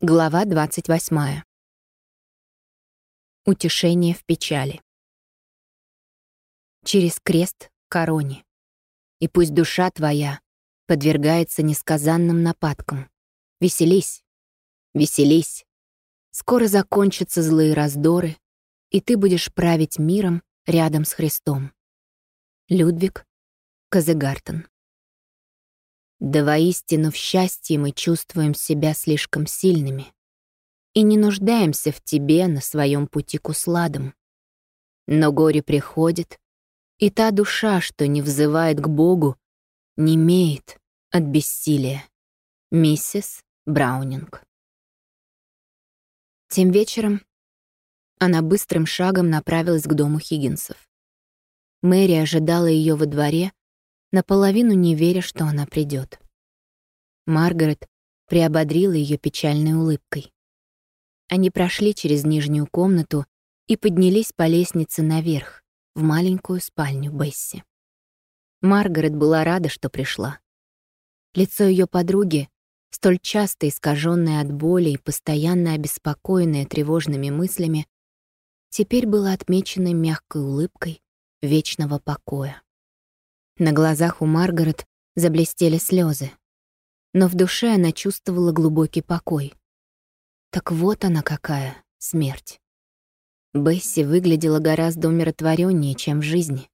Глава 28. Утешение в печали. Через крест короне. И пусть душа твоя подвергается несказанным нападкам. Веселись, веселись. Скоро закончатся злые раздоры, и ты будешь править миром рядом с Христом. Людвиг Казегартен. Да воистину в счастье мы чувствуем себя слишком сильными и не нуждаемся в тебе на своем пути к усладам. Но горе приходит, и та душа, что не взывает к Богу, не имеет от бессилия. Миссис Браунинг. Тем вечером она быстрым шагом направилась к дому Хиггинсов. Мэри ожидала ее во дворе, наполовину не веря, что она придет. Маргарет приободрила ее печальной улыбкой. Они прошли через нижнюю комнату и поднялись по лестнице наверх, в маленькую спальню Бесси. Маргарет была рада, что пришла. Лицо ее подруги, столь часто искаженное от боли и постоянно обеспокоенное тревожными мыслями, теперь было отмечено мягкой улыбкой вечного покоя. На глазах у Маргарет заблестели слезы, но в душе она чувствовала глубокий покой. Так вот она какая смерть. Бесси выглядела гораздо умиротвореннее, чем в жизни.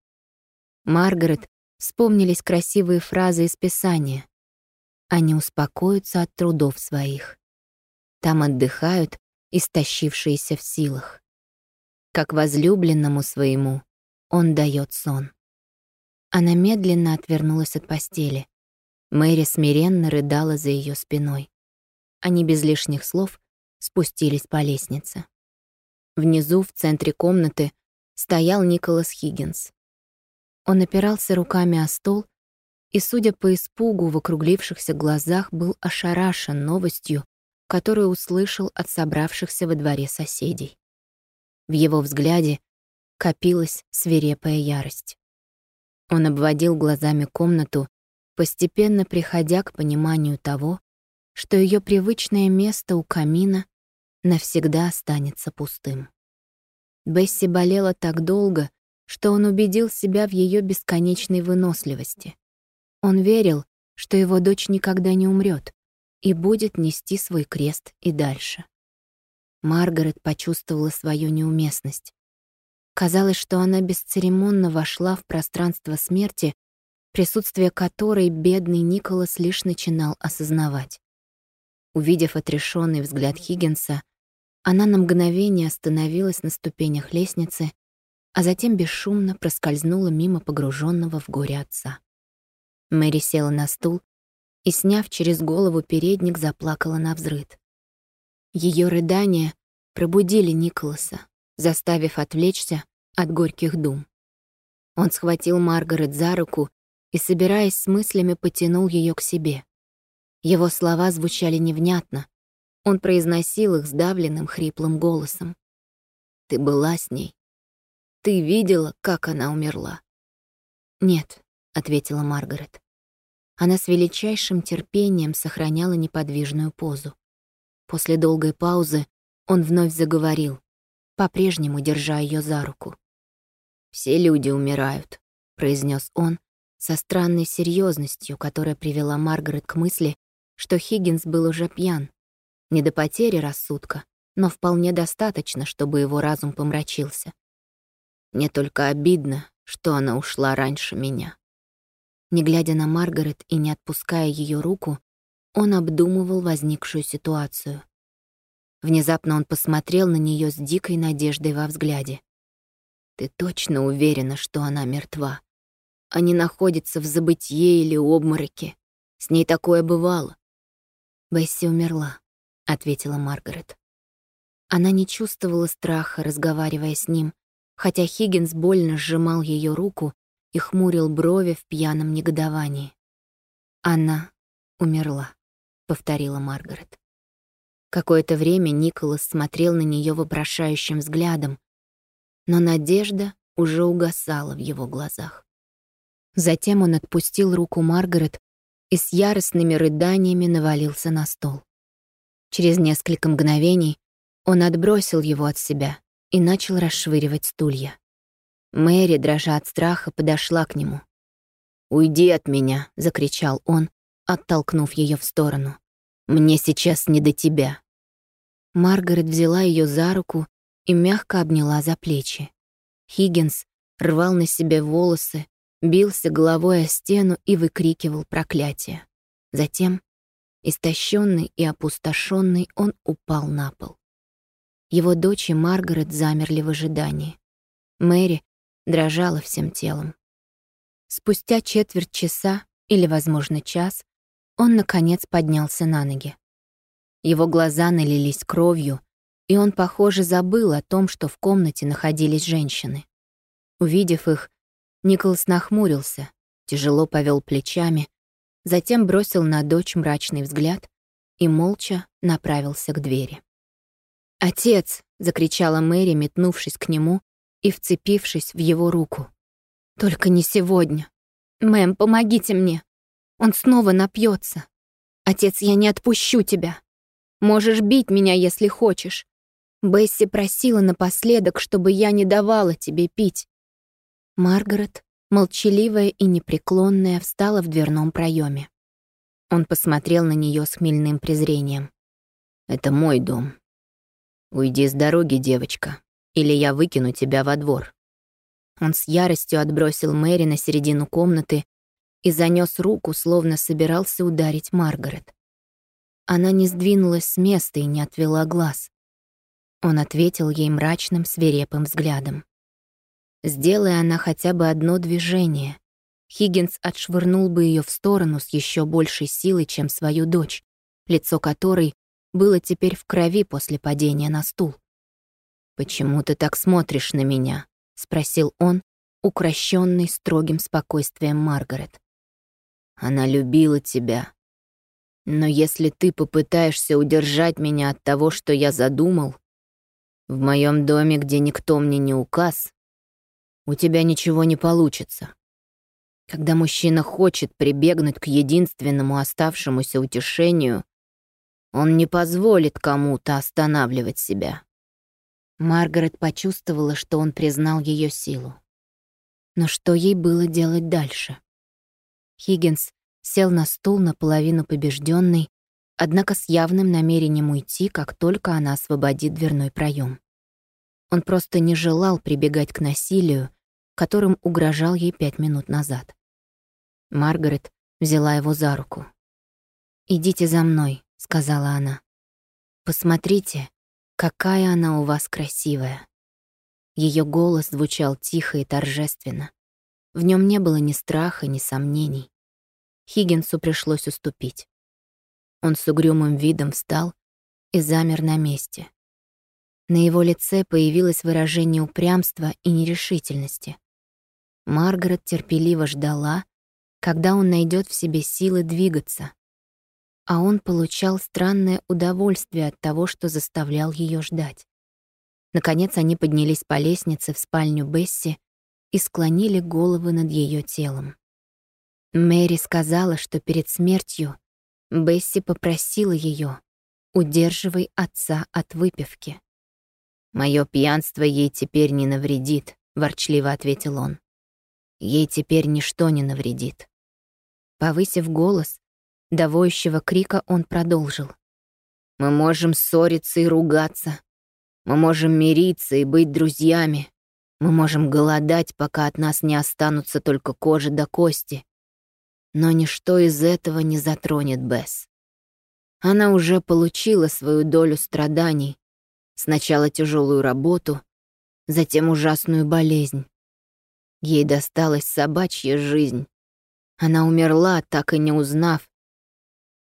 Маргарет вспомнились красивые фразы из Писания. Они успокоятся от трудов своих. Там отдыхают, истощившиеся в силах. Как возлюбленному своему он дает сон. Она медленно отвернулась от постели. Мэри смиренно рыдала за ее спиной. Они без лишних слов спустились по лестнице. Внизу, в центре комнаты, стоял Николас Хиггинс. Он опирался руками о стол и, судя по испугу в округлившихся глазах, был ошарашен новостью, которую услышал от собравшихся во дворе соседей. В его взгляде копилась свирепая ярость. Он обводил глазами комнату, постепенно приходя к пониманию того, что ее привычное место у камина навсегда останется пустым. Бесси болела так долго, что он убедил себя в ее бесконечной выносливости. Он верил, что его дочь никогда не умрет и будет нести свой крест и дальше. Маргарет почувствовала свою неуместность. Казалось, что она бесцеремонно вошла в пространство смерти, присутствие которой бедный Николас лишь начинал осознавать. Увидев отрешенный взгляд Хиггинса, она на мгновение остановилась на ступенях лестницы, а затем бесшумно проскользнула мимо погруженного в горе отца. Мэри села на стул и, сняв через голову передник, заплакала на взрыд. Ее рыдания пробудили Николаса, заставив отвлечься от горьких дум. Он схватил Маргарет за руку и, собираясь с мыслями, потянул ее к себе. Его слова звучали невнятно. Он произносил их сдавленным, хриплым голосом. «Ты была с ней. Ты видела, как она умерла?» «Нет», — ответила Маргарет. Она с величайшим терпением сохраняла неподвижную позу. После долгой паузы он вновь заговорил по-прежнему держа ее за руку. «Все люди умирают», — произнес он со странной серьезностью, которая привела Маргарет к мысли, что Хиггинс был уже пьян. Не до потери рассудка, но вполне достаточно, чтобы его разум помрачился. Мне только обидно, что она ушла раньше меня. Не глядя на Маргарет и не отпуская ее руку, он обдумывал возникшую ситуацию. Внезапно он посмотрел на нее с дикой надеждой во взгляде. «Ты точно уверена, что она мертва? А не находится в забытье или обмороке? С ней такое бывало?» «Бесси умерла», — ответила Маргарет. Она не чувствовала страха, разговаривая с ним, хотя Хиггинс больно сжимал ее руку и хмурил брови в пьяном негодовании. «Она умерла», — повторила Маргарет. Какое-то время Николас смотрел на нее вопрошающим взглядом, но надежда уже угасала в его глазах. Затем он отпустил руку Маргарет и с яростными рыданиями навалился на стол. Через несколько мгновений он отбросил его от себя и начал расшвыривать стулья. Мэри, дрожа от страха, подошла к нему. «Уйди от меня!» — закричал он, оттолкнув ее в сторону. «Мне сейчас не до тебя!» Маргарет взяла ее за руку и мягко обняла за плечи. Хиггинс рвал на себе волосы, бился головой о стену и выкрикивал проклятие. Затем, истощенный и опустошенный, он упал на пол. Его дочь и Маргарет замерли в ожидании. Мэри дрожала всем телом. Спустя четверть часа, или, возможно, час, он, наконец, поднялся на ноги. Его глаза налились кровью, и он, похоже, забыл о том, что в комнате находились женщины. Увидев их, Николас нахмурился, тяжело повел плечами, затем бросил на дочь мрачный взгляд и молча направился к двери. «Отец!» — закричала Мэри, метнувшись к нему и вцепившись в его руку. «Только не сегодня. Мэм, помогите мне. Он снова напьется. Отец, я не отпущу тебя. Можешь бить меня, если хочешь. Бесси просила напоследок, чтобы я не давала тебе пить. Маргарет, молчаливая и непреклонная, встала в дверном проеме. Он посмотрел на нее с хмельным презрением. «Это мой дом. Уйди с дороги, девочка, или я выкину тебя во двор». Он с яростью отбросил Мэри на середину комнаты и занёс руку, словно собирался ударить Маргарет. Она не сдвинулась с места и не отвела глаз. Он ответил ей мрачным, свирепым взглядом. Сделая она хотя бы одно движение, Хиггинс отшвырнул бы ее в сторону с еще большей силой, чем свою дочь, лицо которой было теперь в крови после падения на стул. «Почему ты так смотришь на меня?» — спросил он, укращенный строгим спокойствием Маргарет. «Она любила тебя, но если ты попытаешься удержать меня от того, что я задумал, в моем доме, где никто мне не указ, у тебя ничего не получится. Когда мужчина хочет прибегнуть к единственному оставшемуся утешению, он не позволит кому-то останавливать себя. Маргарет почувствовала, что он признал ее силу. Но что ей было делать дальше? Хиггинс сел на стул наполовину побежденный, однако с явным намерением уйти, как только она освободит дверной проем. Он просто не желал прибегать к насилию, которым угрожал ей пять минут назад. Маргарет взяла его за руку. «Идите за мной», — сказала она. «Посмотрите, какая она у вас красивая». Ее голос звучал тихо и торжественно. В нем не было ни страха, ни сомнений. Хиггинсу пришлось уступить. Он с угрюмым видом встал и замер на месте. На его лице появилось выражение упрямства и нерешительности. Маргарет терпеливо ждала, когда он найдет в себе силы двигаться. А он получал странное удовольствие от того, что заставлял ее ждать. Наконец они поднялись по лестнице в спальню Бесси и склонили головы над ее телом. Мэри сказала, что перед смертью Бесси попросила ее «Удерживай отца от выпивки». «Моё пьянство ей теперь не навредит», — ворчливо ответил он. «Ей теперь ничто не навредит». Повысив голос, до воющего крика он продолжил. «Мы можем ссориться и ругаться. Мы можем мириться и быть друзьями. Мы можем голодать, пока от нас не останутся только кожа до кости. Но ничто из этого не затронет Бесс. Она уже получила свою долю страданий. Сначала тяжелую работу, затем ужасную болезнь. Ей досталась собачья жизнь. Она умерла, так и не узнав,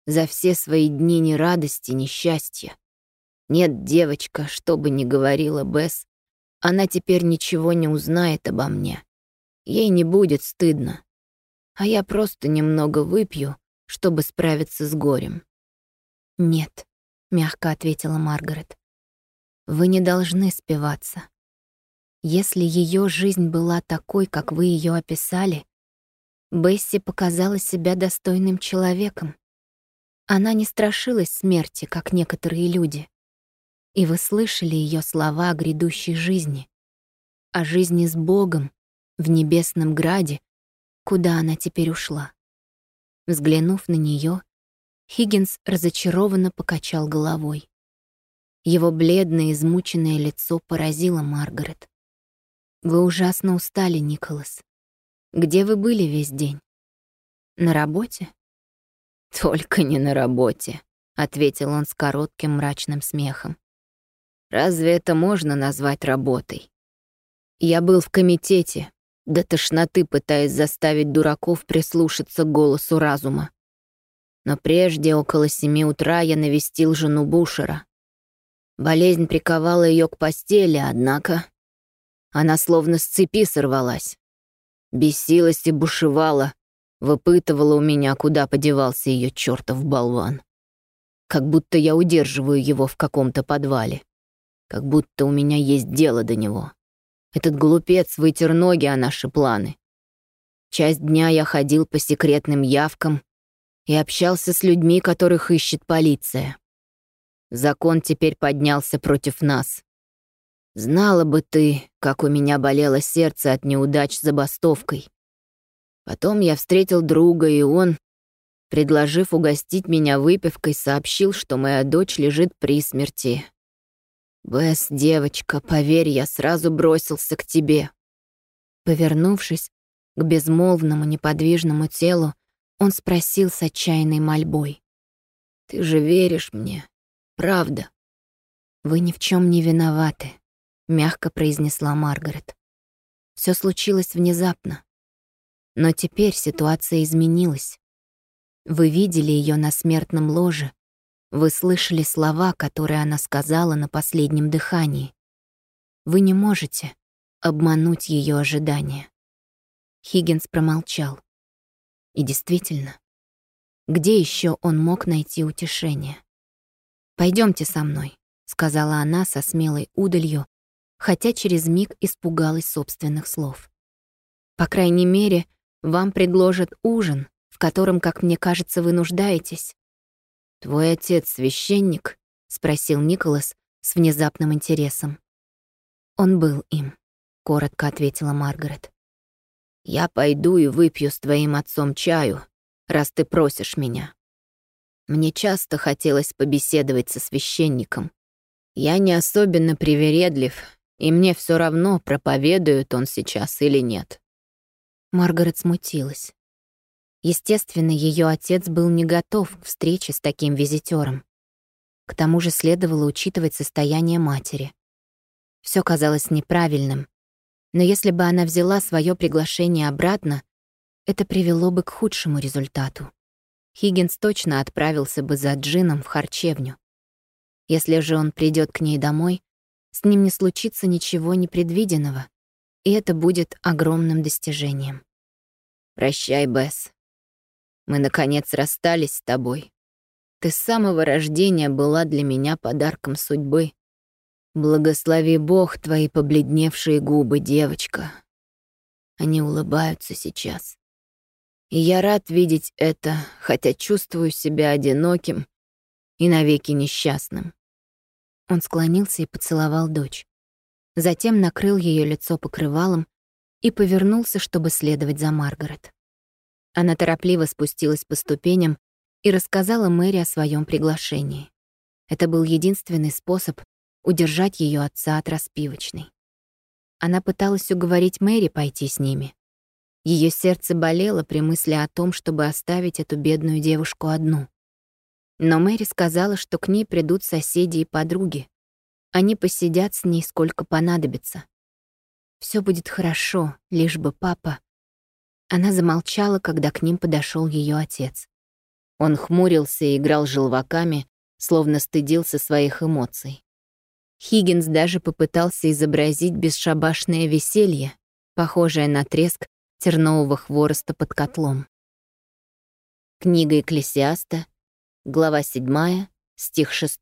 за все свои дни ни радости, ни счастья. Нет, девочка, что бы ни говорила Бесс, она теперь ничего не узнает обо мне. Ей не будет стыдно а я просто немного выпью, чтобы справиться с горем». «Нет», — мягко ответила Маргарет. «Вы не должны спиваться. Если ее жизнь была такой, как вы ее описали, Бесси показала себя достойным человеком. Она не страшилась смерти, как некоторые люди. И вы слышали ее слова о грядущей жизни, о жизни с Богом в небесном граде, куда она теперь ушла. Взглянув на нее, Хиггинс разочарованно покачал головой. Его бледное, измученное лицо поразило Маргарет. «Вы ужасно устали, Николас. Где вы были весь день? На работе?» «Только не на работе», — ответил он с коротким мрачным смехом. «Разве это можно назвать работой? Я был в комитете, до тошноты пытаясь заставить дураков прислушаться к голосу разума. Но прежде, около семи утра, я навестил жену Бушера. Болезнь приковала ее к постели, однако она словно с цепи сорвалась. Бесилась и бушевала, выпытывала у меня, куда подевался ее чертов болван. Как будто я удерживаю его в каком-то подвале. Как будто у меня есть дело до него. Этот глупец вытер ноги о наши планы. Часть дня я ходил по секретным явкам и общался с людьми, которых ищет полиция. Закон теперь поднялся против нас. Знала бы ты, как у меня болело сердце от неудач с забастовкой. Потом я встретил друга, и он, предложив угостить меня выпивкой, сообщил, что моя дочь лежит при смерти. «Бесс, девочка, поверь, я сразу бросился к тебе». Повернувшись к безмолвному неподвижному телу, он спросил с отчаянной мольбой. «Ты же веришь мне, правда?» «Вы ни в чем не виноваты», — мягко произнесла Маргарет. Все случилось внезапно. Но теперь ситуация изменилась. Вы видели ее на смертном ложе. Вы слышали слова, которые она сказала на последнем дыхании. Вы не можете обмануть ее ожидания. Хиггинс промолчал. И действительно, где еще он мог найти утешение? Пойдемте со мной», — сказала она со смелой удалью, хотя через миг испугалась собственных слов. «По крайней мере, вам предложат ужин, в котором, как мне кажется, вы нуждаетесь». «Твой отец священник?» — спросил Николас с внезапным интересом. «Он был им», — коротко ответила Маргарет. «Я пойду и выпью с твоим отцом чаю, раз ты просишь меня. Мне часто хотелось побеседовать со священником. Я не особенно привередлив, и мне все равно, проповедует он сейчас или нет. Маргарет смутилась. Естественно, ее отец был не готов к встрече с таким визитером. К тому же следовало учитывать состояние матери. Все казалось неправильным, но если бы она взяла свое приглашение обратно, это привело бы к худшему результату. Хиггинс точно отправился бы за Джином в харчевню. Если же он придет к ней домой, с ним не случится ничего непредвиденного, и это будет огромным достижением. «Прощай, Бесс. Мы, наконец, расстались с тобой. Ты с самого рождения была для меня подарком судьбы. Благослови Бог твои побледневшие губы, девочка. Они улыбаются сейчас. И я рад видеть это, хотя чувствую себя одиноким и навеки несчастным». Он склонился и поцеловал дочь. Затем накрыл ее лицо покрывалом и повернулся, чтобы следовать за Маргарет. Она торопливо спустилась по ступеням и рассказала Мэри о своем приглашении. Это был единственный способ удержать ее отца от распивочной. Она пыталась уговорить Мэри пойти с ними. Ее сердце болело при мысли о том, чтобы оставить эту бедную девушку одну. Но Мэри сказала, что к ней придут соседи и подруги. Они посидят с ней сколько понадобится. Все будет хорошо, лишь бы папа. Она замолчала, когда к ним подошел ее отец. Он хмурился и играл желваками, словно стыдился своих эмоций. Хиггинс даже попытался изобразить бесшабашное веселье, похожее на треск тернового хвороста под котлом. Книга Экклесиаста, глава 7, стих 6.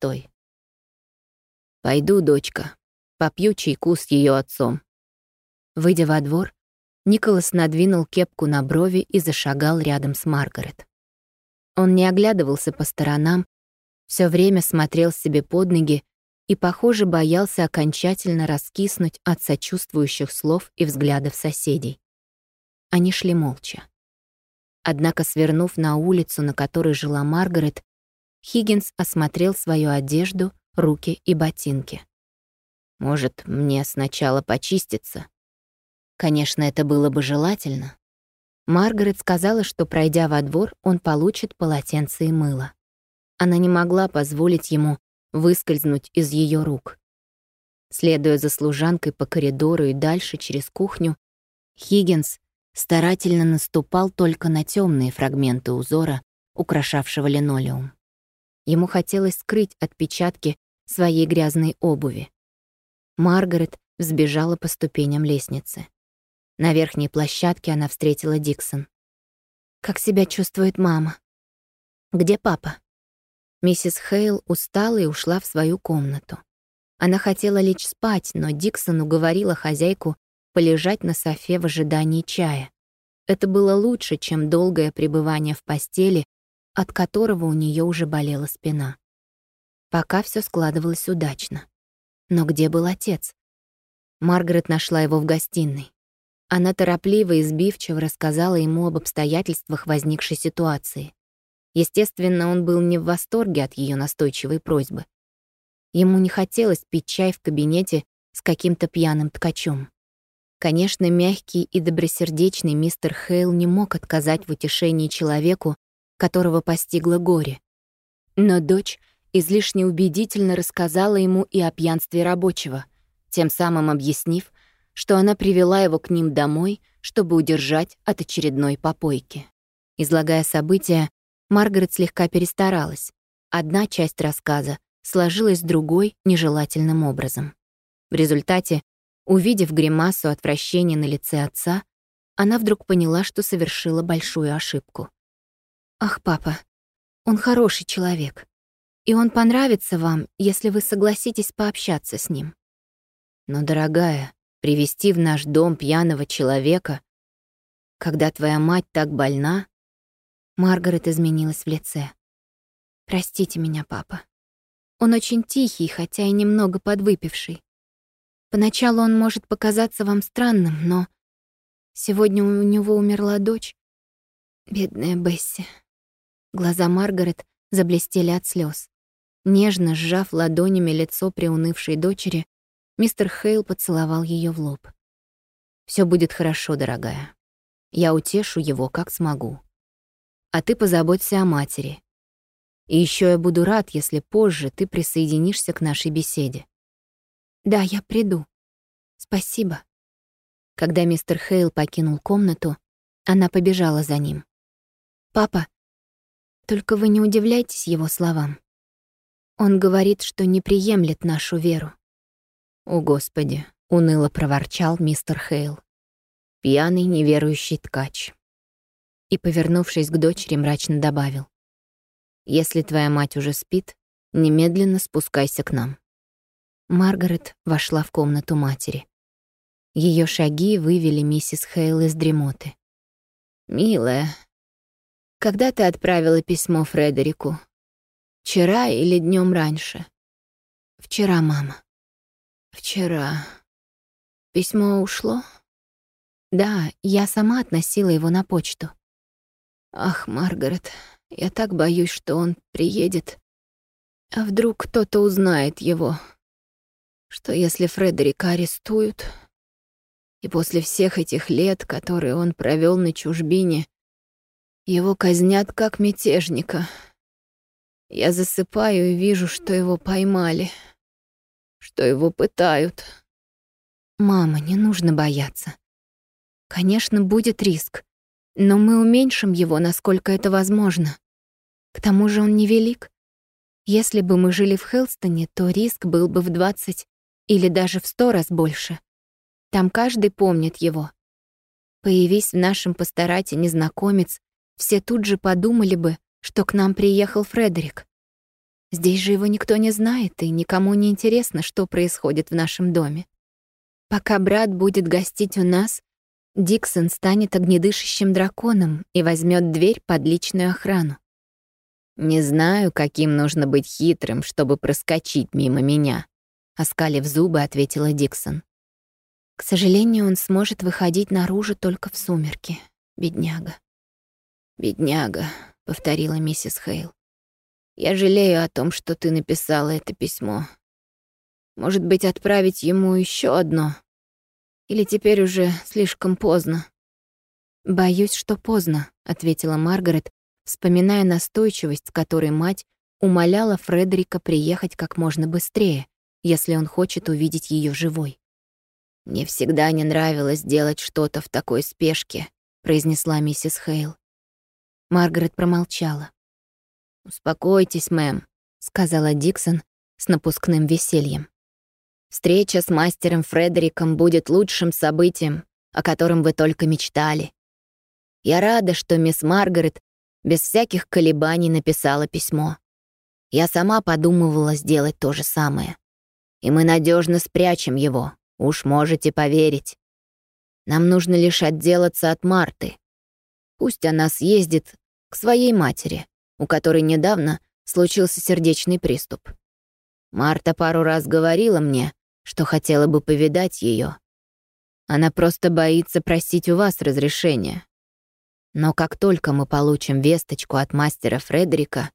«Пойду, дочка, попью чайку с ее отцом». Выйдя во двор, Николас надвинул кепку на брови и зашагал рядом с Маргарет. Он не оглядывался по сторонам, все время смотрел себе под ноги и, похоже, боялся окончательно раскиснуть от сочувствующих слов и взглядов соседей. Они шли молча. Однако, свернув на улицу, на которой жила Маргарет, Хиггинс осмотрел свою одежду, руки и ботинки. «Может, мне сначала почиститься?» Конечно, это было бы желательно. Маргарет сказала, что, пройдя во двор, он получит полотенце и мыло. Она не могла позволить ему выскользнуть из ее рук. Следуя за служанкой по коридору и дальше через кухню, Хиггинс старательно наступал только на темные фрагменты узора, украшавшего линолеум. Ему хотелось скрыть отпечатки своей грязной обуви. Маргарет взбежала по ступеням лестницы. На верхней площадке она встретила Диксон. «Как себя чувствует мама?» «Где папа?» Миссис Хейл устала и ушла в свою комнату. Она хотела лечь спать, но Диксон уговорила хозяйку полежать на софе в ожидании чая. Это было лучше, чем долгое пребывание в постели, от которого у нее уже болела спина. Пока все складывалось удачно. Но где был отец? Маргарет нашла его в гостиной. Она торопливо и сбивчиво рассказала ему об обстоятельствах возникшей ситуации. Естественно, он был не в восторге от ее настойчивой просьбы. Ему не хотелось пить чай в кабинете с каким-то пьяным ткачом. Конечно, мягкий и добросердечный мистер Хейл не мог отказать в утешении человеку, которого постигло горе. Но дочь излишне убедительно рассказала ему и о пьянстве рабочего, тем самым объяснив, что она привела его к ним домой, чтобы удержать от очередной попойки. Излагая события, Маргарет слегка перестаралась. Одна часть рассказа сложилась другой нежелательным образом. В результате, увидев гримасу отвращения на лице отца, она вдруг поняла, что совершила большую ошибку. «Ах, папа, он хороший человек, и он понравится вам, если вы согласитесь пообщаться с ним». «Но, дорогая, привести в наш дом пьяного человека, когда твоя мать так больна...» Маргарет изменилась в лице. «Простите меня, папа. Он очень тихий, хотя и немного подвыпивший. Поначалу он может показаться вам странным, но сегодня у него умерла дочь. Бедная Бесси». Глаза Маргарет заблестели от слез. Нежно сжав ладонями лицо приунывшей дочери, Мистер Хейл поцеловал ее в лоб. Все будет хорошо, дорогая. Я утешу его, как смогу. А ты позаботься о матери. И еще я буду рад, если позже ты присоединишься к нашей беседе. Да, я приду. Спасибо. Когда мистер Хейл покинул комнату, она побежала за ним. «Папа, только вы не удивляйтесь его словам. Он говорит, что не приемлет нашу веру. «О, Господи!» — уныло проворчал мистер Хейл. Пьяный неверующий ткач. И, повернувшись к дочери, мрачно добавил. «Если твоя мать уже спит, немедленно спускайся к нам». Маргарет вошла в комнату матери. Ее шаги вывели миссис Хейл из дремоты. «Милая, когда ты отправила письмо Фредерику? Вчера или днем раньше?» «Вчера, мама». Вчера. Письмо ушло? Да, я сама относила его на почту. Ах, Маргарет, я так боюсь, что он приедет. А вдруг кто-то узнает его? Что если Фредерика арестуют? И после всех этих лет, которые он провел на чужбине, его казнят как мятежника. Я засыпаю и вижу, что его поймали что его пытают. Мама, не нужно бояться. Конечно, будет риск, но мы уменьшим его, насколько это возможно. К тому же он невелик. Если бы мы жили в Хелстоне, то риск был бы в 20 или даже в 100 раз больше. Там каждый помнит его. Появись в нашем пасторате незнакомец, все тут же подумали бы, что к нам приехал Фредерик. Здесь же его никто не знает, и никому не интересно, что происходит в нашем доме. Пока брат будет гостить у нас, Диксон станет огнедышащим драконом и возьмет дверь под личную охрану. Не знаю, каким нужно быть хитрым, чтобы проскочить мимо меня, оскалив зубы, ответила Диксон. К сожалению, он сможет выходить наружу только в сумерки, бедняга. Бедняга, повторила миссис Хейл. Я жалею о том, что ты написала это письмо. Может быть, отправить ему еще одно? Или теперь уже слишком поздно? «Боюсь, что поздно», — ответила Маргарет, вспоминая настойчивость, с которой мать умоляла Фредерика приехать как можно быстрее, если он хочет увидеть ее живой. «Мне всегда не нравилось делать что-то в такой спешке», — произнесла миссис Хейл. Маргарет промолчала. «Успокойтесь, мэм», — сказала Диксон с напускным весельем. «Встреча с мастером Фредериком будет лучшим событием, о котором вы только мечтали. Я рада, что мисс Маргарет без всяких колебаний написала письмо. Я сама подумывала сделать то же самое. И мы надежно спрячем его, уж можете поверить. Нам нужно лишь отделаться от Марты. Пусть она съездит к своей матери, у которой недавно случился сердечный приступ. Марта пару раз говорила мне, что хотела бы повидать ее. Она просто боится просить у вас разрешения. Но как только мы получим весточку от мастера Фредерика,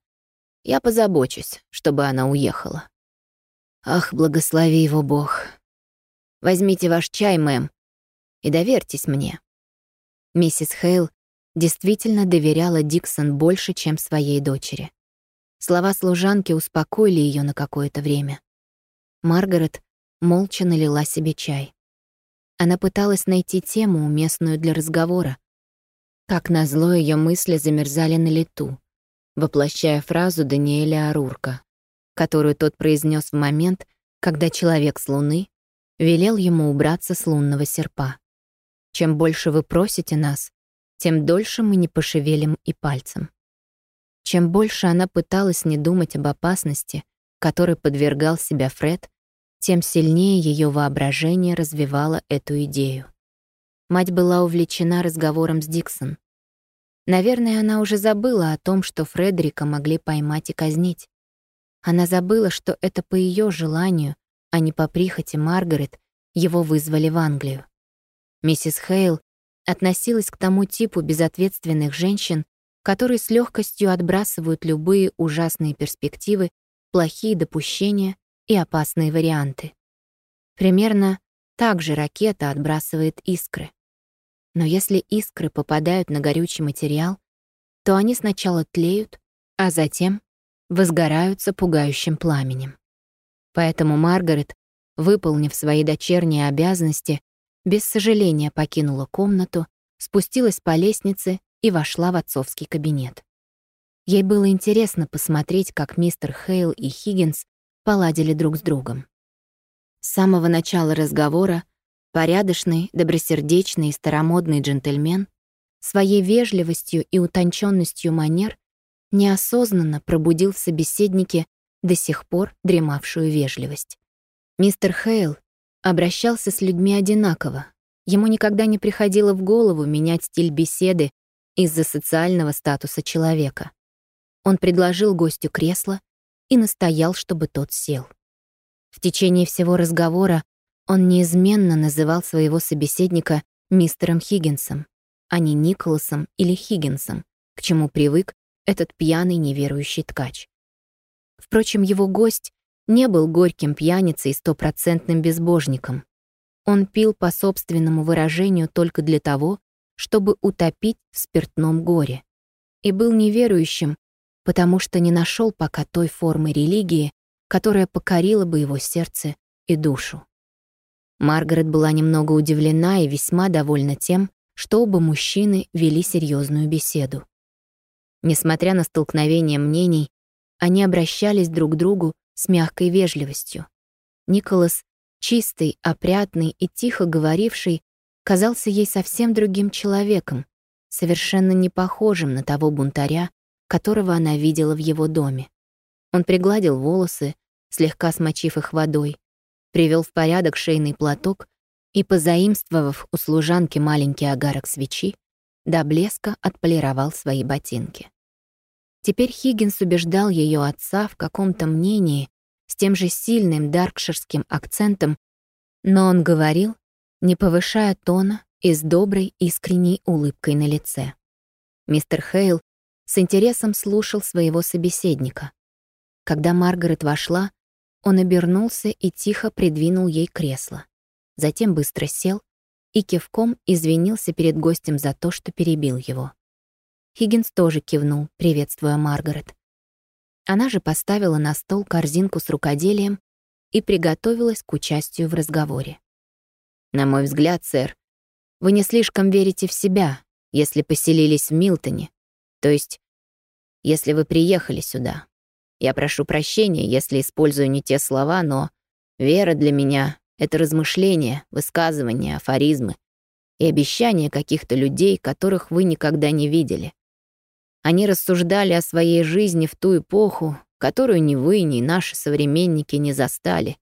я позабочусь, чтобы она уехала. Ах, благослови его Бог. Возьмите ваш чай, мэм, и доверьтесь мне. Миссис Хейл действительно доверяла Диксон больше, чем своей дочери. Слова служанки успокоили ее на какое-то время. Маргарет молча налила себе чай. Она пыталась найти тему, уместную для разговора, как назло, ее мысли замерзали на лету, воплощая фразу Даниэля Арурка, которую тот произнес в момент, когда человек с Луны велел ему убраться с лунного серпа. «Чем больше вы просите нас, тем дольше мы не пошевелим и пальцем». Чем больше она пыталась не думать об опасности, которой подвергал себя Фред, тем сильнее ее воображение развивало эту идею. Мать была увлечена разговором с Диксон. Наверное, она уже забыла о том, что Фредерика могли поймать и казнить. Она забыла, что это по ее желанию, а не по прихоти Маргарет, его вызвали в Англию. Миссис Хейл относилась к тому типу безответственных женщин, которые с легкостью отбрасывают любые ужасные перспективы, плохие допущения и опасные варианты. Примерно так же ракета отбрасывает искры. Но если искры попадают на горючий материал, то они сначала тлеют, а затем возгораются пугающим пламенем. Поэтому Маргарет, выполнив свои дочерние обязанности, без сожаления покинула комнату, спустилась по лестнице и вошла в отцовский кабинет. Ей было интересно посмотреть, как мистер Хейл и Хиггинс поладили друг с другом. С самого начала разговора Порядочный, добросердечный и старомодный джентльмен своей вежливостью и утонченностью манер неосознанно пробудил в собеседнике до сих пор дремавшую вежливость. Мистер Хейл обращался с людьми одинаково. Ему никогда не приходило в голову менять стиль беседы из-за социального статуса человека. Он предложил гостю кресло и настоял, чтобы тот сел. В течение всего разговора он неизменно называл своего собеседника мистером Хиггинсом, а не Николасом или Хиггинсом, к чему привык этот пьяный неверующий ткач. Впрочем, его гость не был горьким пьяницей и стопроцентным безбожником. Он пил по собственному выражению только для того, чтобы утопить в спиртном горе. И был неверующим, потому что не нашел пока той формы религии, которая покорила бы его сердце и душу. Маргарет была немного удивлена и весьма довольна тем, что оба мужчины вели серьезную беседу. Несмотря на столкновение мнений, они обращались друг к другу с мягкой вежливостью. Николас, чистый, опрятный и тихо говоривший, казался ей совсем другим человеком, совершенно не похожим на того бунтаря, которого она видела в его доме. Он пригладил волосы, слегка смочив их водой, привел в порядок шейный платок и, позаимствовав у служанки маленький огарок свечи, до блеска отполировал свои ботинки. Теперь Хиггинс убеждал ее отца в каком-то мнении с тем же сильным даркширским акцентом, но он говорил, не повышая тона и с доброй искренней улыбкой на лице. Мистер Хейл с интересом слушал своего собеседника. Когда Маргарет вошла, он обернулся и тихо придвинул ей кресло. Затем быстро сел и кивком извинился перед гостем за то, что перебил его. Хиггинс тоже кивнул, приветствуя Маргарет. Она же поставила на стол корзинку с рукоделием и приготовилась к участию в разговоре. «На мой взгляд, сэр, вы не слишком верите в себя, если поселились в Милтоне, то есть, если вы приехали сюда. Я прошу прощения, если использую не те слова, но вера для меня — это размышления, высказывания, афоризмы и обещания каких-то людей, которых вы никогда не видели. Они рассуждали о своей жизни в ту эпоху, которую ни вы, ни наши современники не застали.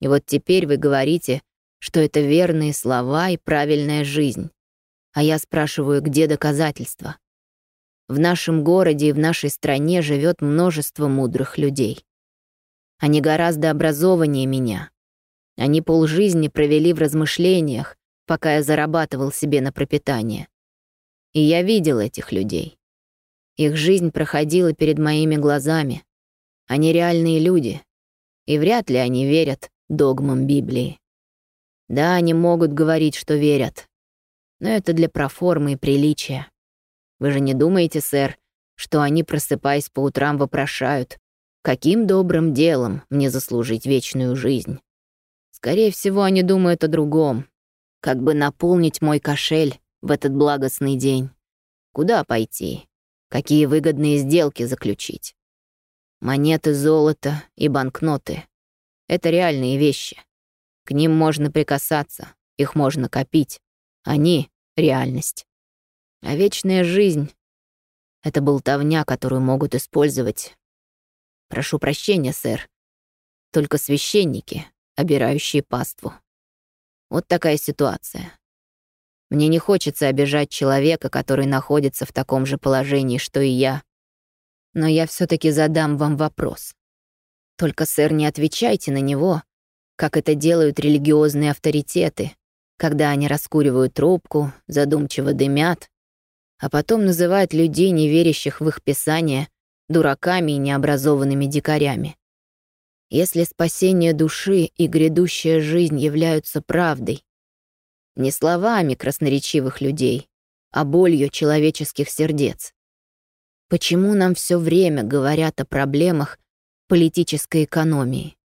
И вот теперь вы говорите, что это верные слова и правильная жизнь. А я спрашиваю, где доказательства? В нашем городе и в нашей стране живет множество мудрых людей. Они гораздо образованнее меня. Они полжизни провели в размышлениях, пока я зарабатывал себе на пропитание. И я видел этих людей. Их жизнь проходила перед моими глазами. Они реальные люди, и вряд ли они верят догмам Библии. Да, они могут говорить, что верят, но это для проформы и приличия. Вы же не думаете, сэр, что они, просыпаясь по утрам, вопрошают, каким добрым делом мне заслужить вечную жизнь? Скорее всего, они думают о другом. Как бы наполнить мой кошель в этот благостный день? Куда пойти? Какие выгодные сделки заключить? Монеты, золото и банкноты — это реальные вещи. К ним можно прикасаться, их можно копить. Они — реальность. А вечная жизнь — это болтовня, которую могут использовать. Прошу прощения, сэр. Только священники, обирающие паству. Вот такая ситуация. Мне не хочется обижать человека, который находится в таком же положении, что и я. Но я все таки задам вам вопрос. Только, сэр, не отвечайте на него, как это делают религиозные авторитеты, когда они раскуривают трубку, задумчиво дымят а потом называют людей, не верящих в их писание, дураками и необразованными дикарями. Если спасение души и грядущая жизнь являются правдой, не словами красноречивых людей, а болью человеческих сердец. Почему нам все время говорят о проблемах политической экономии?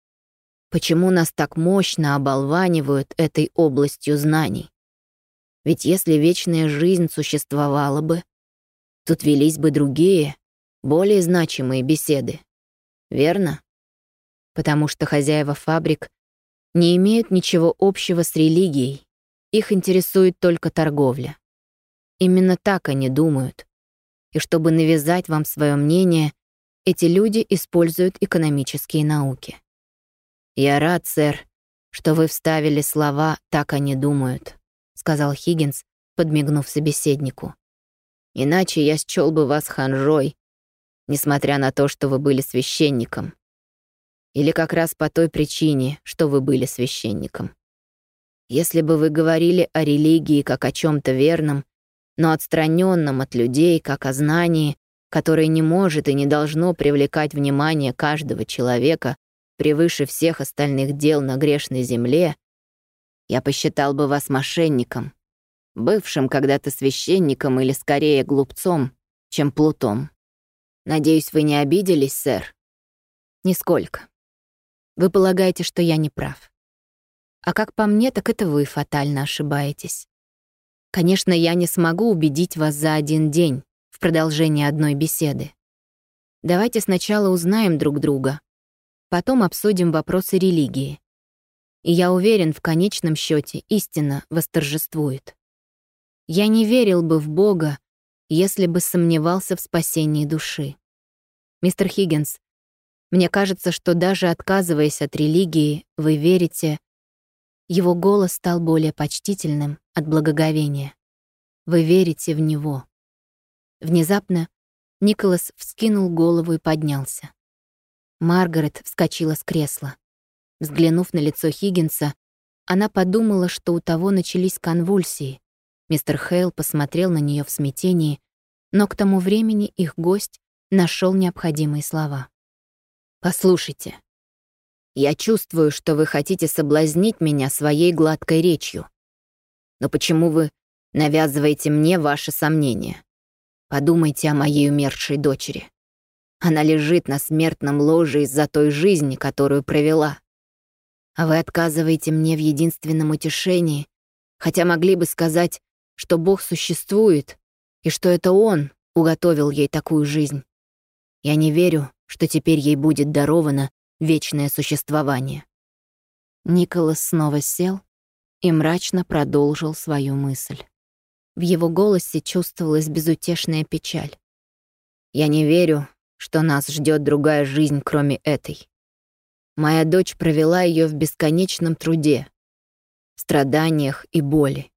Почему нас так мощно оболванивают этой областью знаний? Ведь если вечная жизнь существовала бы, тут велись бы другие, более значимые беседы. Верно? Потому что хозяева фабрик не имеют ничего общего с религией, их интересует только торговля. Именно так они думают. И чтобы навязать вам свое мнение, эти люди используют экономические науки. Я рад, сэр, что вы вставили слова «так они думают» сказал Хиггинс, подмигнув собеседнику. «Иначе я счёл бы вас ханжой, несмотря на то, что вы были священником. Или как раз по той причине, что вы были священником. Если бы вы говорили о религии как о чем то верном, но отстраненном от людей, как о знании, которое не может и не должно привлекать внимание каждого человека превыше всех остальных дел на грешной земле, я посчитал бы вас мошенником, бывшим когда-то священником или скорее глупцом, чем плутом. Надеюсь, вы не обиделись, сэр? Нисколько. Вы полагаете, что я не прав. А как по мне, так это вы фатально ошибаетесь. Конечно, я не смогу убедить вас за один день в продолжении одной беседы. Давайте сначала узнаем друг друга, потом обсудим вопросы религии. И я уверен, в конечном счете истина восторжествует. Я не верил бы в Бога, если бы сомневался в спасении души. Мистер Хиггинс, мне кажется, что даже отказываясь от религии, вы верите... Его голос стал более почтительным от благоговения. Вы верите в Него. Внезапно Николас вскинул голову и поднялся. Маргарет вскочила с кресла. Взглянув на лицо Хиггинса, она подумала, что у того начались конвульсии. Мистер Хейл посмотрел на нее в смятении, но к тому времени их гость нашел необходимые слова. «Послушайте, я чувствую, что вы хотите соблазнить меня своей гладкой речью. Но почему вы навязываете мне ваши сомнения? Подумайте о моей умершей дочери. Она лежит на смертном ложе из-за той жизни, которую провела. А вы отказываете мне в единственном утешении, хотя могли бы сказать, что Бог существует и что это Он уготовил ей такую жизнь. Я не верю, что теперь ей будет даровано вечное существование. Николас снова сел и мрачно продолжил свою мысль. В его голосе чувствовалась безутешная печаль. «Я не верю, что нас ждет другая жизнь, кроме этой. Моя дочь провела ее в бесконечном труде, страданиях и боли.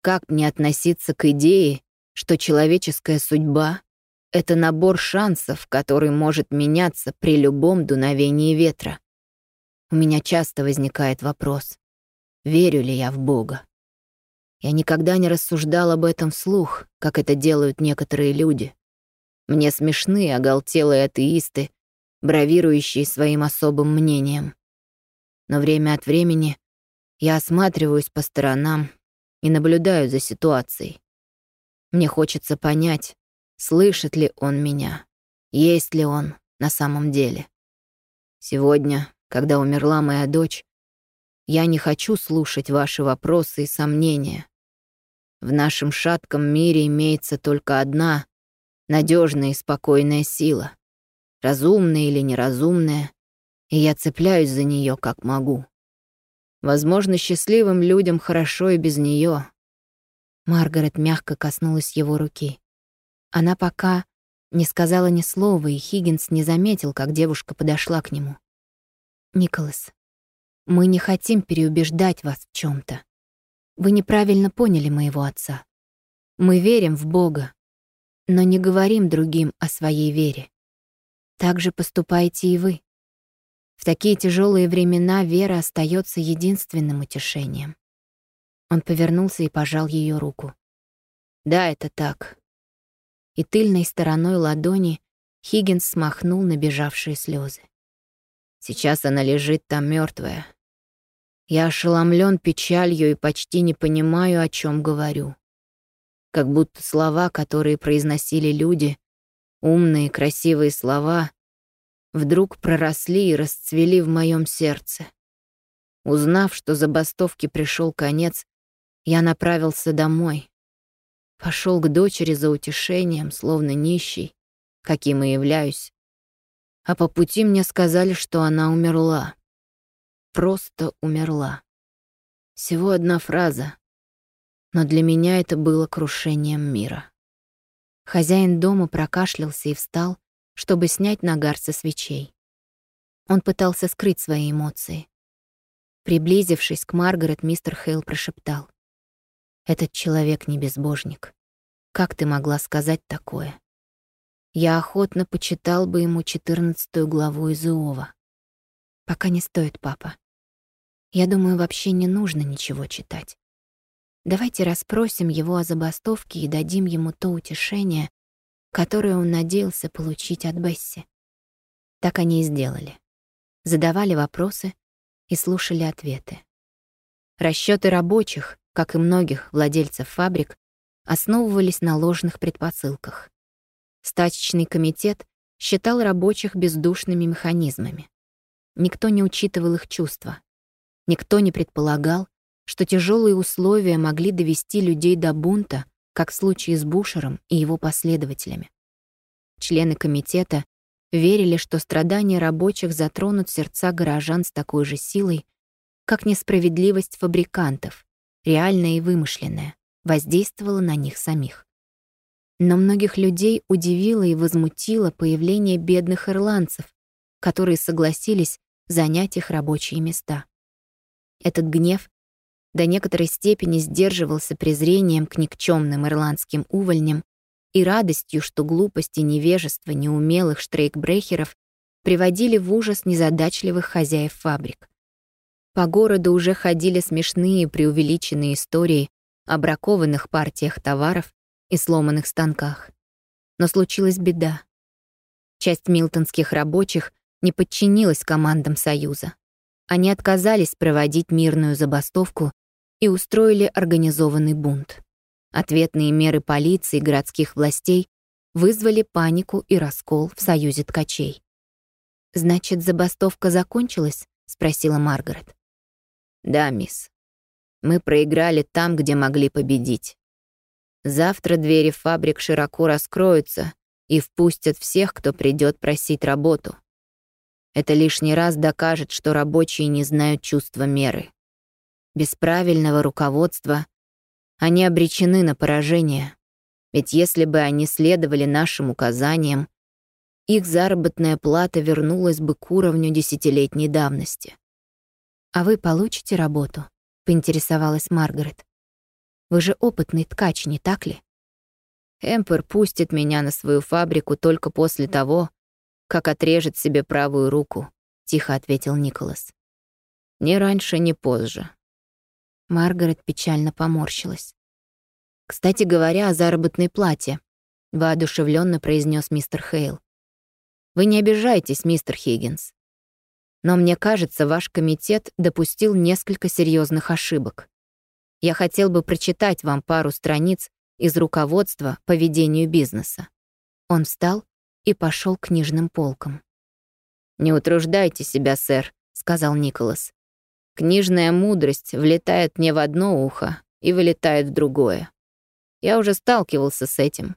Как мне относиться к идее, что человеческая судьба — это набор шансов, который может меняться при любом дуновении ветра? У меня часто возникает вопрос, верю ли я в Бога? Я никогда не рассуждал об этом вслух, как это делают некоторые люди. Мне смешны оголтелые атеисты, бравирующие своим особым мнением. Но время от времени я осматриваюсь по сторонам и наблюдаю за ситуацией. Мне хочется понять, слышит ли он меня, есть ли он на самом деле. Сегодня, когда умерла моя дочь, я не хочу слушать ваши вопросы и сомнения. В нашем шатком мире имеется только одна надежная и спокойная сила, разумная или неразумная, и я цепляюсь за нее как могу. Возможно, счастливым людям хорошо и без нее. Маргарет мягко коснулась его руки. Она пока не сказала ни слова, и Хиггинс не заметил, как девушка подошла к нему. «Николас, мы не хотим переубеждать вас в чем то вы неправильно поняли моего отца. Мы верим в Бога, но не говорим другим о своей вере. Так же поступаете и вы. В такие тяжелые времена вера остается единственным утешением. Он повернулся и пожал ее руку. Да, это так. И тыльной стороной ладони Хиггинс смахнул набежавшие слезы. Сейчас она лежит там мертвая, я ошеломлен печалью и почти не понимаю, о чем говорю. Как будто слова, которые произносили люди, умные, красивые слова, вдруг проросли и расцвели в моем сердце. Узнав, что забастовке пришел конец, я направился домой. Пошел к дочери за утешением, словно нищий, каким и являюсь. А по пути мне сказали, что она умерла просто умерла. Всего одна фраза, но для меня это было крушением мира. Хозяин дома прокашлялся и встал, чтобы снять нагар со свечей. Он пытался скрыть свои эмоции. Приблизившись к Маргарет, мистер Хейл прошептал. «Этот человек не безбожник. Как ты могла сказать такое? Я охотно почитал бы ему четырнадцатую главу из Иова. Пока не стоит, папа. Я думаю, вообще не нужно ничего читать. Давайте расспросим его о забастовке и дадим ему то утешение, которое он надеялся получить от Бесси. Так они и сделали. Задавали вопросы и слушали ответы. Расчеты рабочих, как и многих владельцев фабрик, основывались на ложных предпосылках. Стачечный комитет считал рабочих бездушными механизмами. Никто не учитывал их чувства. Никто не предполагал, что тяжелые условия могли довести людей до бунта, как в случае с Бушером и его последователями. Члены комитета верили, что страдания рабочих затронут сердца горожан с такой же силой, как несправедливость фабрикантов, реальная и вымышленная, воздействовала на них самих. Но многих людей удивило и возмутило появление бедных ирландцев, которые согласились занять их рабочие места. Этот гнев до некоторой степени сдерживался презрением к никчемным ирландским увольням и радостью, что глупость и невежество неумелых штрейкбрехеров приводили в ужас незадачливых хозяев фабрик. По городу уже ходили смешные преувеличенные истории о бракованных партиях товаров и сломанных станках. Но случилась беда. Часть милтонских рабочих не подчинилась командам Союза. Они отказались проводить мирную забастовку и устроили организованный бунт. Ответные меры полиции и городских властей вызвали панику и раскол в Союзе ткачей. «Значит, забастовка закончилась?» — спросила Маргарет. «Да, мисс. Мы проиграли там, где могли победить. Завтра двери фабрик широко раскроются и впустят всех, кто придет просить работу. Это лишний раз докажет, что рабочие не знают чувства меры. Без правильного руководства они обречены на поражение. Ведь если бы они следовали нашим указаниям, их заработная плата вернулась бы к уровню десятилетней давности. «А вы получите работу?» — поинтересовалась Маргарет. «Вы же опытный ткач, не так ли?» Эмпер пустит меня на свою фабрику только после того, как отрежет себе правую руку», — тихо ответил Николас. «Ни раньше, ни позже». Маргарет печально поморщилась. «Кстати говоря, о заработной плате», — воодушевленно произнес мистер Хейл. «Вы не обижайтесь, мистер Хиггинс. Но мне кажется, ваш комитет допустил несколько серьезных ошибок. Я хотел бы прочитать вам пару страниц из руководства по ведению бизнеса». Он встал и пошел к книжным полкам. «Не утруждайте себя, сэр», — сказал Николас. «Книжная мудрость влетает мне в одно ухо и вылетает в другое. Я уже сталкивался с этим.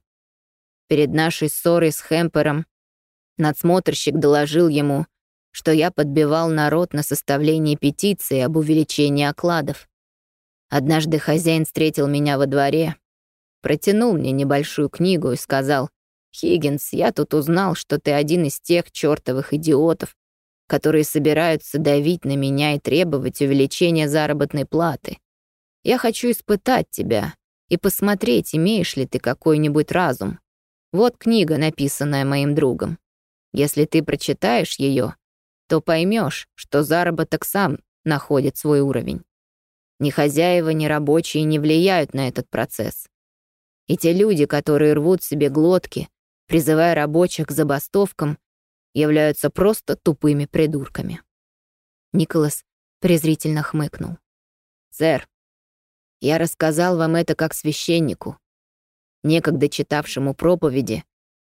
Перед нашей ссорой с Хэмпером надсмотрщик доложил ему, что я подбивал народ на составление петиции об увеличении окладов. Однажды хозяин встретил меня во дворе, протянул мне небольшую книгу и сказал, «Хиггинс, я тут узнал, что ты один из тех чертовых идиотов, которые собираются давить на меня и требовать увеличения заработной платы. Я хочу испытать тебя и посмотреть, имеешь ли ты какой-нибудь разум. Вот книга, написанная моим другом. Если ты прочитаешь ее, то поймешь, что заработок сам находит свой уровень. Ни хозяева, ни рабочие не влияют на этот процесс. И те люди, которые рвут себе глотки, призывая рабочих к забастовкам, являются просто тупыми придурками. Николас презрительно хмыкнул. «Сэр, я рассказал вам это как священнику, некогда читавшему проповеди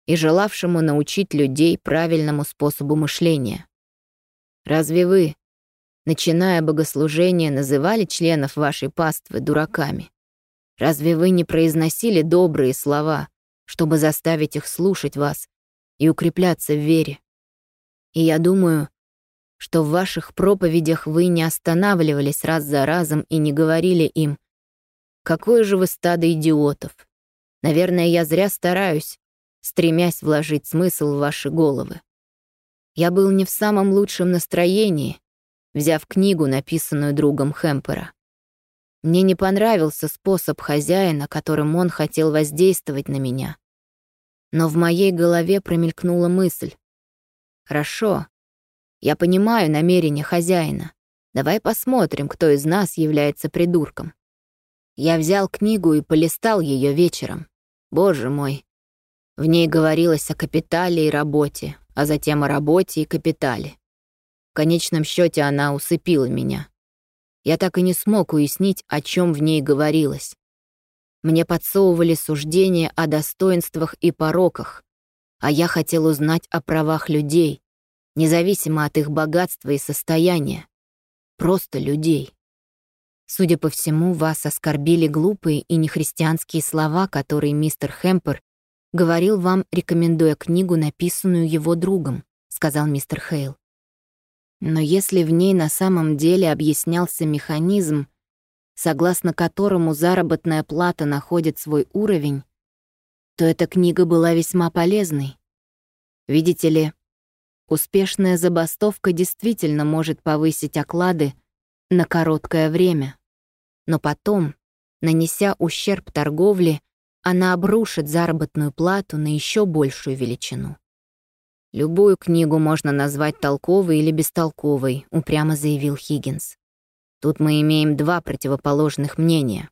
и желавшему научить людей правильному способу мышления. Разве вы, начиная богослужение, называли членов вашей паствы дураками? Разве вы не произносили добрые слова, чтобы заставить их слушать вас и укрепляться в вере. И я думаю, что в ваших проповедях вы не останавливались раз за разом и не говорили им, «Какое же вы стадо идиотов! Наверное, я зря стараюсь, стремясь вложить смысл в ваши головы. Я был не в самом лучшем настроении, взяв книгу, написанную другом Хэмпера. Мне не понравился способ хозяина, которым он хотел воздействовать на меня. Но в моей голове промелькнула мысль. «Хорошо, я понимаю намерение хозяина. Давай посмотрим, кто из нас является придурком». Я взял книгу и полистал ее вечером. Боже мой. В ней говорилось о капитале и работе, а затем о работе и капитале. В конечном счете она усыпила меня. Я так и не смог уяснить, о чем в ней говорилось. Мне подсовывали суждения о достоинствах и пороках, а я хотел узнать о правах людей, независимо от их богатства и состояния. Просто людей. Судя по всему, вас оскорбили глупые и нехристианские слова, которые мистер Хэмпер говорил вам, рекомендуя книгу, написанную его другом, сказал мистер Хейл. Но если в ней на самом деле объяснялся механизм, согласно которому заработная плата находит свой уровень, то эта книга была весьма полезной. Видите ли, успешная забастовка действительно может повысить оклады на короткое время, но потом, нанеся ущерб торговле, она обрушит заработную плату на еще большую величину. «Любую книгу можно назвать толковой или бестолковой», — упрямо заявил Хиггинс. «Тут мы имеем два противоположных мнения.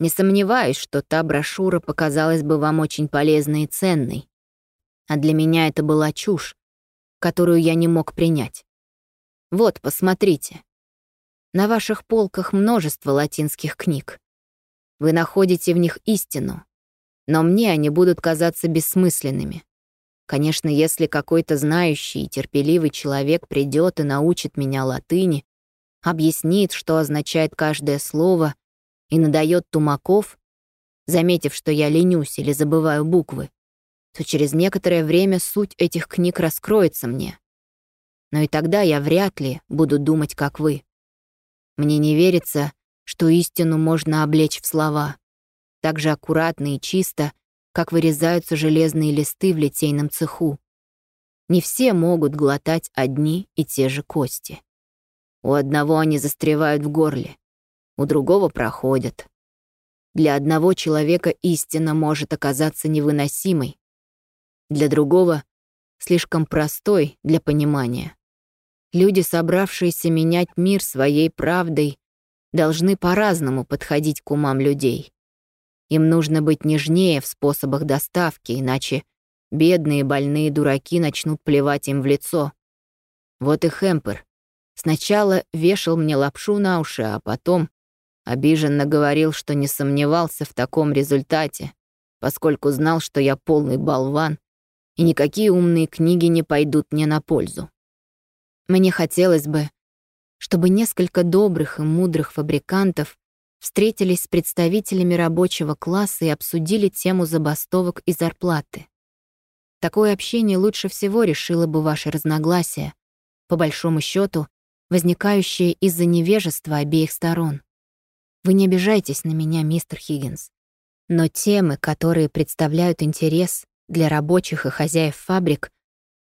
Не сомневаюсь, что та брошюра показалась бы вам очень полезной и ценной. А для меня это была чушь, которую я не мог принять. Вот, посмотрите. На ваших полках множество латинских книг. Вы находите в них истину, но мне они будут казаться бессмысленными. Конечно, если какой-то знающий и терпеливый человек придет и научит меня латыни, объяснит, что означает каждое слово, и надает тумаков, заметив, что я ленюсь или забываю буквы, то через некоторое время суть этих книг раскроется мне. Но и тогда я вряд ли буду думать, как вы. Мне не верится, что истину можно облечь в слова, так же аккуратно и чисто, как вырезаются железные листы в литейном цеху. Не все могут глотать одни и те же кости. У одного они застревают в горле, у другого проходят. Для одного человека истина может оказаться невыносимой, для другого — слишком простой для понимания. Люди, собравшиеся менять мир своей правдой, должны по-разному подходить к умам людей. Им нужно быть нежнее в способах доставки, иначе бедные больные дураки начнут плевать им в лицо. Вот и Хэмпер. Сначала вешал мне лапшу на уши, а потом обиженно говорил, что не сомневался в таком результате, поскольку знал, что я полный болван, и никакие умные книги не пойдут мне на пользу. Мне хотелось бы, чтобы несколько добрых и мудрых фабрикантов встретились с представителями рабочего класса и обсудили тему забастовок и зарплаты. Такое общение лучше всего решило бы ваши разногласия, по большому счету, возникающие из-за невежества обеих сторон. Вы не обижайтесь на меня, мистер Хиггинс. Но темы, которые представляют интерес для рабочих и хозяев фабрик,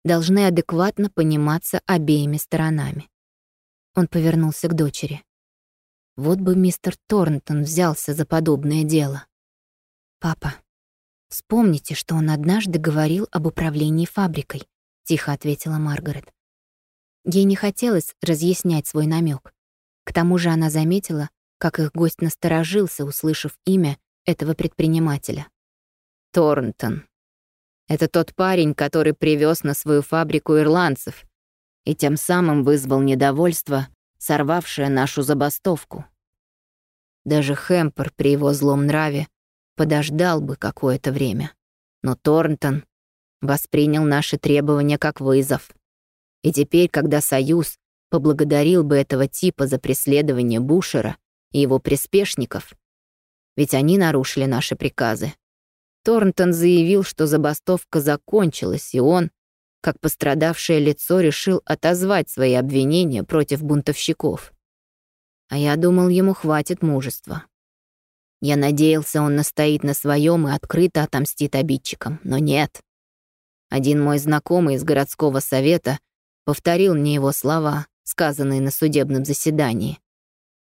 должны адекватно пониматься обеими сторонами. Он повернулся к дочери. Вот бы мистер Торнтон взялся за подобное дело. «Папа, вспомните, что он однажды говорил об управлении фабрикой», — тихо ответила Маргарет. Ей не хотелось разъяснять свой намек. К тому же она заметила, как их гость насторожился, услышав имя этого предпринимателя. «Торнтон. Это тот парень, который привез на свою фабрику ирландцев и тем самым вызвал недовольство сорвавшая нашу забастовку. Даже Хэмпер при его злом нраве подождал бы какое-то время. Но Торнтон воспринял наши требования как вызов. И теперь, когда Союз поблагодарил бы этого типа за преследование Бушера и его приспешников, ведь они нарушили наши приказы, Торнтон заявил, что забастовка закончилась, и он как пострадавшее лицо решил отозвать свои обвинения против бунтовщиков. А я думал, ему хватит мужества. Я надеялся, он настоит на своем и открыто отомстит обидчикам, но нет. Один мой знакомый из городского совета повторил мне его слова, сказанные на судебном заседании.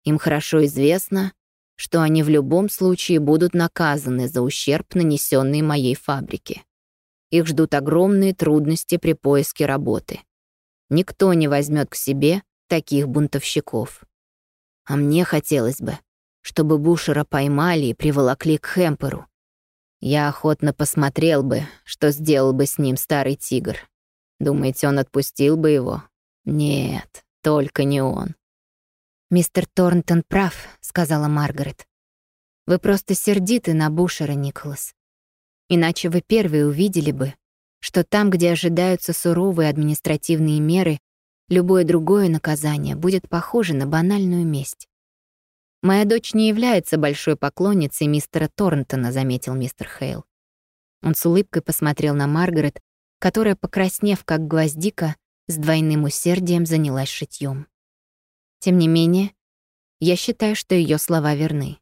Им хорошо известно, что они в любом случае будут наказаны за ущерб, нанесенный моей фабрике. Их ждут огромные трудности при поиске работы. Никто не возьмет к себе таких бунтовщиков. А мне хотелось бы, чтобы Бушера поймали и приволокли к Хэмперу. Я охотно посмотрел бы, что сделал бы с ним старый тигр. Думаете, он отпустил бы его? Нет, только не он. «Мистер Торнтон прав», — сказала Маргарет. «Вы просто сердиты на Бушера, Николас. Иначе вы первые увидели бы, что там, где ожидаются суровые административные меры, любое другое наказание будет похоже на банальную месть. «Моя дочь не является большой поклонницей мистера Торнтона», — заметил мистер Хейл. Он с улыбкой посмотрел на Маргарет, которая, покраснев как гвоздика, с двойным усердием занялась шитьем. Тем не менее, я считаю, что ее слова верны.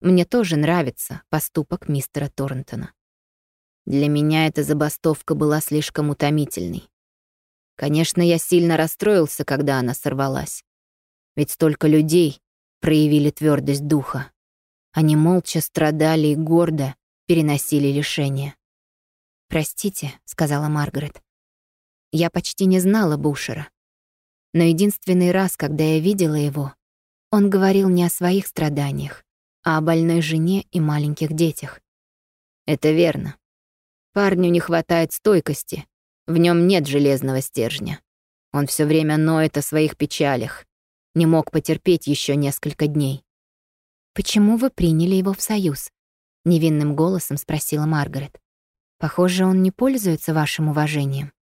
Мне тоже нравится поступок мистера Торнтона. Для меня эта забастовка была слишком утомительной. Конечно, я сильно расстроился, когда она сорвалась. Ведь столько людей проявили твердость духа. Они молча страдали и гордо переносили лишения. «Простите», — сказала Маргарет. «Я почти не знала Бушера. Но единственный раз, когда я видела его, он говорил не о своих страданиях, а о больной жене и маленьких детях. Это верно. Парню не хватает стойкости. В нем нет железного стержня. Он все время ноет о своих печалях. Не мог потерпеть еще несколько дней. «Почему вы приняли его в союз?» — невинным голосом спросила Маргарет. Похоже, он не пользуется вашим уважением.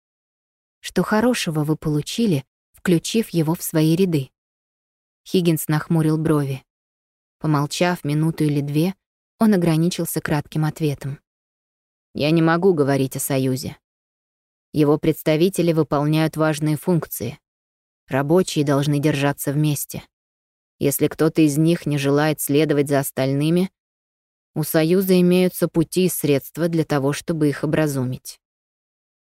Что хорошего вы получили, включив его в свои ряды? Хиггинс нахмурил брови. Помолчав минуту или две, он ограничился кратким ответом. «Я не могу говорить о Союзе. Его представители выполняют важные функции. Рабочие должны держаться вместе. Если кто-то из них не желает следовать за остальными, у Союза имеются пути и средства для того, чтобы их образумить.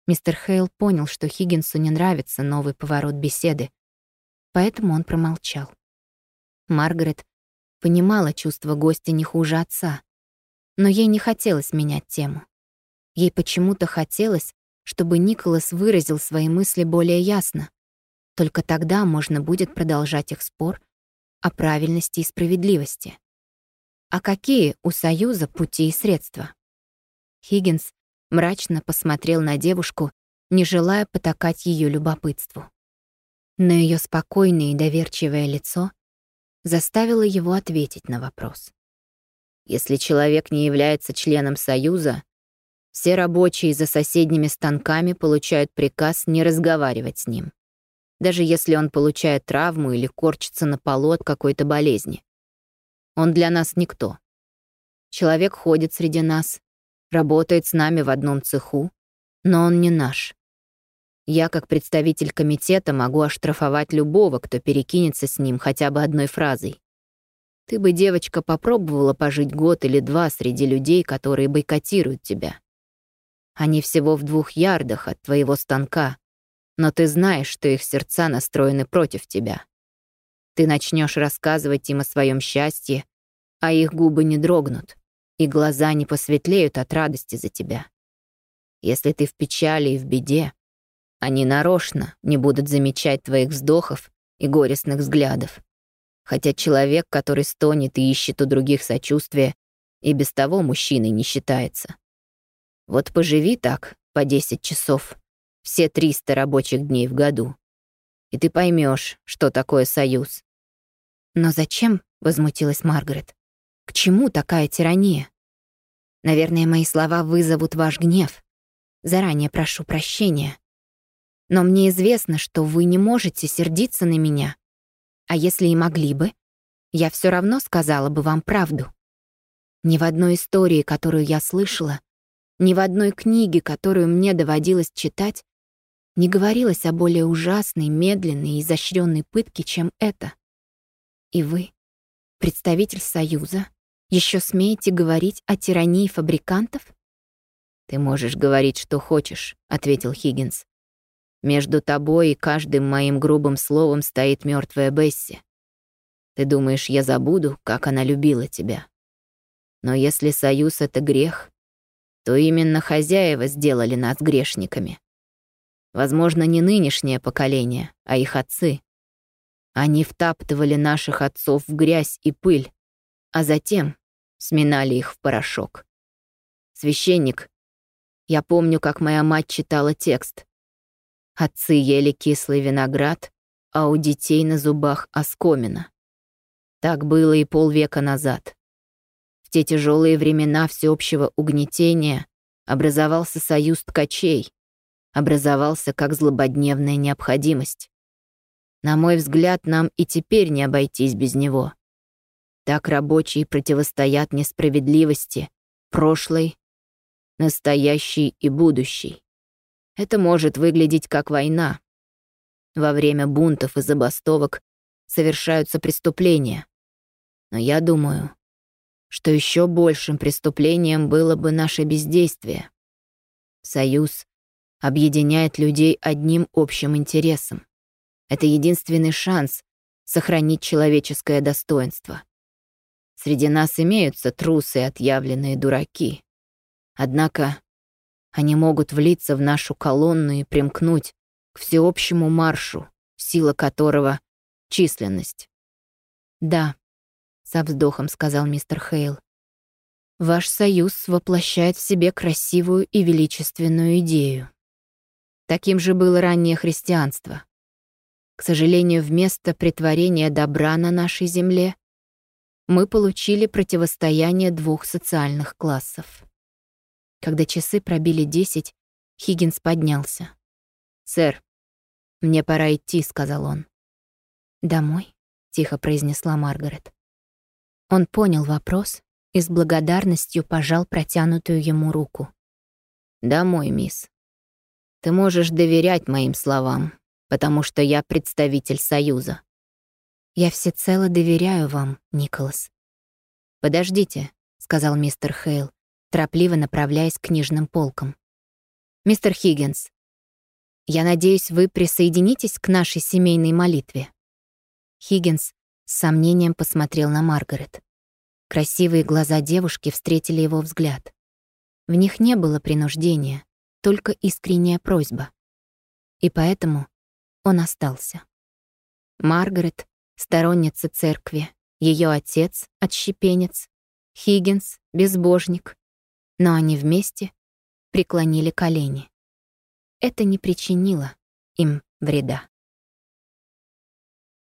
Мистер Хейл понял, что Хиггинсу не нравится новый поворот беседы, поэтому он промолчал. Маргарет понимала чувство гостя не хуже отца, но ей не хотелось менять тему. Ей почему-то хотелось, чтобы Николас выразил свои мысли более ясно. Только тогда можно будет продолжать их спор о правильности и справедливости. А какие у Союза пути и средства? Хиггинс мрачно посмотрел на девушку, не желая потакать ее любопытству. Но ее спокойное и доверчивое лицо заставило его ответить на вопрос. Если человек не является членом Союза, все рабочие за соседними станками получают приказ не разговаривать с ним, даже если он получает травму или корчится на полу от какой-то болезни. Он для нас никто. Человек ходит среди нас, работает с нами в одном цеху, но он не наш. Я, как представитель комитета, могу оштрафовать любого, кто перекинется с ним хотя бы одной фразой. Ты бы, девочка, попробовала пожить год или два среди людей, которые бойкотируют тебя. Они всего в двух ярдах от твоего станка, но ты знаешь, что их сердца настроены против тебя. Ты начнешь рассказывать им о своем счастье, а их губы не дрогнут, и глаза не посветлеют от радости за тебя. Если ты в печали и в беде, они нарочно не будут замечать твоих вздохов и горестных взглядов. Хотя человек, который стонет и ищет у других сочувствия, и без того мужчиной не считается. Вот поживи так по 10 часов, все 300 рабочих дней в году, и ты поймешь, что такое союз, «Но зачем?» — возмутилась Маргарет. «К чему такая тирания? Наверное, мои слова вызовут ваш гнев. Заранее прошу прощения. Но мне известно, что вы не можете сердиться на меня. А если и могли бы, я все равно сказала бы вам правду. Ни в одной истории, которую я слышала, ни в одной книге, которую мне доводилось читать, не говорилось о более ужасной, медленной и изощренной пытке, чем это. И вы, представитель Союза, еще смеете говорить о тирании фабрикантов? «Ты можешь говорить, что хочешь», — ответил Хиггинс. «Между тобой и каждым моим грубым словом стоит мертвая Бесси. Ты думаешь, я забуду, как она любила тебя? Но если союз — это грех, то именно хозяева сделали нас грешниками. Возможно, не нынешнее поколение, а их отцы. Они втаптывали наших отцов в грязь и пыль, а затем сминали их в порошок. Священник, я помню, как моя мать читала текст. Отцы ели кислый виноград, а у детей на зубах оскомина. Так было и полвека назад. В те тяжелые времена всеобщего угнетения образовался союз ткачей, образовался как злободневная необходимость. На мой взгляд, нам и теперь не обойтись без него. Так рабочие противостоят несправедливости, прошлой, настоящей и будущей. Это может выглядеть как война. Во время бунтов и забастовок совершаются преступления. Но я думаю, что еще большим преступлением было бы наше бездействие. Союз объединяет людей одним общим интересом. Это единственный шанс сохранить человеческое достоинство. Среди нас имеются трусы и отъявленные дураки. Однако они могут влиться в нашу колонну и примкнуть к всеобщему маршу, сила которого — численность. «Да», — со вздохом сказал мистер Хейл. «Ваш союз воплощает в себе красивую и величественную идею. Таким же было раннее христианство. К сожалению, вместо притворения добра на нашей земле мы получили противостояние двух социальных классов. Когда часы пробили десять, Хиггинс поднялся. «Сэр, мне пора идти», — сказал он. «Домой?» — тихо произнесла Маргарет. Он понял вопрос и с благодарностью пожал протянутую ему руку. «Домой, мисс. Ты можешь доверять моим словам, потому что я представитель Союза». «Я всецело доверяю вам, Николас». «Подождите», — сказал мистер Хейл, торопливо направляясь к книжным полкам. «Мистер Хиггинс, я надеюсь, вы присоединитесь к нашей семейной молитве». Хиггинс с сомнением посмотрел на Маргарет. Красивые глаза девушки встретили его взгляд. В них не было принуждения, только искренняя просьба. И поэтому он остался. Маргарет, сторонница церкви, ее отец, отщепенец, Хиггинс, безбожник, но они вместе преклонили колени. Это не причинило им вреда.